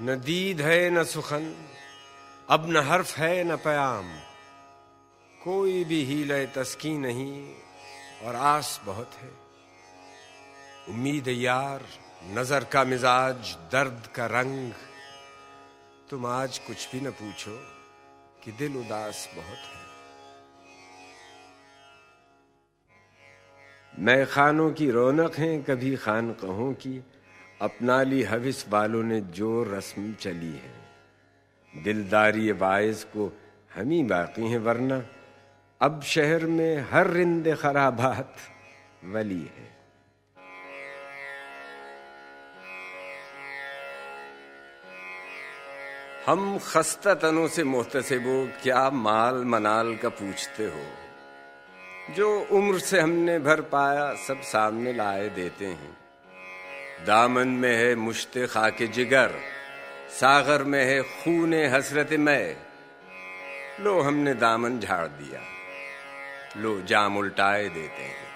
نہ دید ہے نہ سخن، اب نہ حرف ہے نہ پیام۔ کوئی بھی ہیلے تسکی نہیں، اور آس بہت ہے۔ امید یار، نظر کا مزاج، درد کا رنگ۔ تم آج کچھ بھی نہ پوچھو کہ دل اداس بہت ہے۔ میں خانوں کی رونق ہیں کبھی خان کہوں کی۔ اپنا لی حوث والوں نے جو رسم چلی ہے۔ دلداری باعث کو ہم ہی باقی ہیں ورنہ اب شہر میں ہر رند خرابات ولی ہے ہم خستہ تنوں سے محتسب کیا مال منال کا پوچھتے ہو۔ جو عمر سے ہم نے بھر پایا، سب سامنے لائے دیتے ہیں۔ دامن میں ہے مشت خاک جگر، ساغر میں ہے خون حسرت میں لو ہم نے دامن جھاڑ دیا، لو جام الٹائے دیتے ہیں۔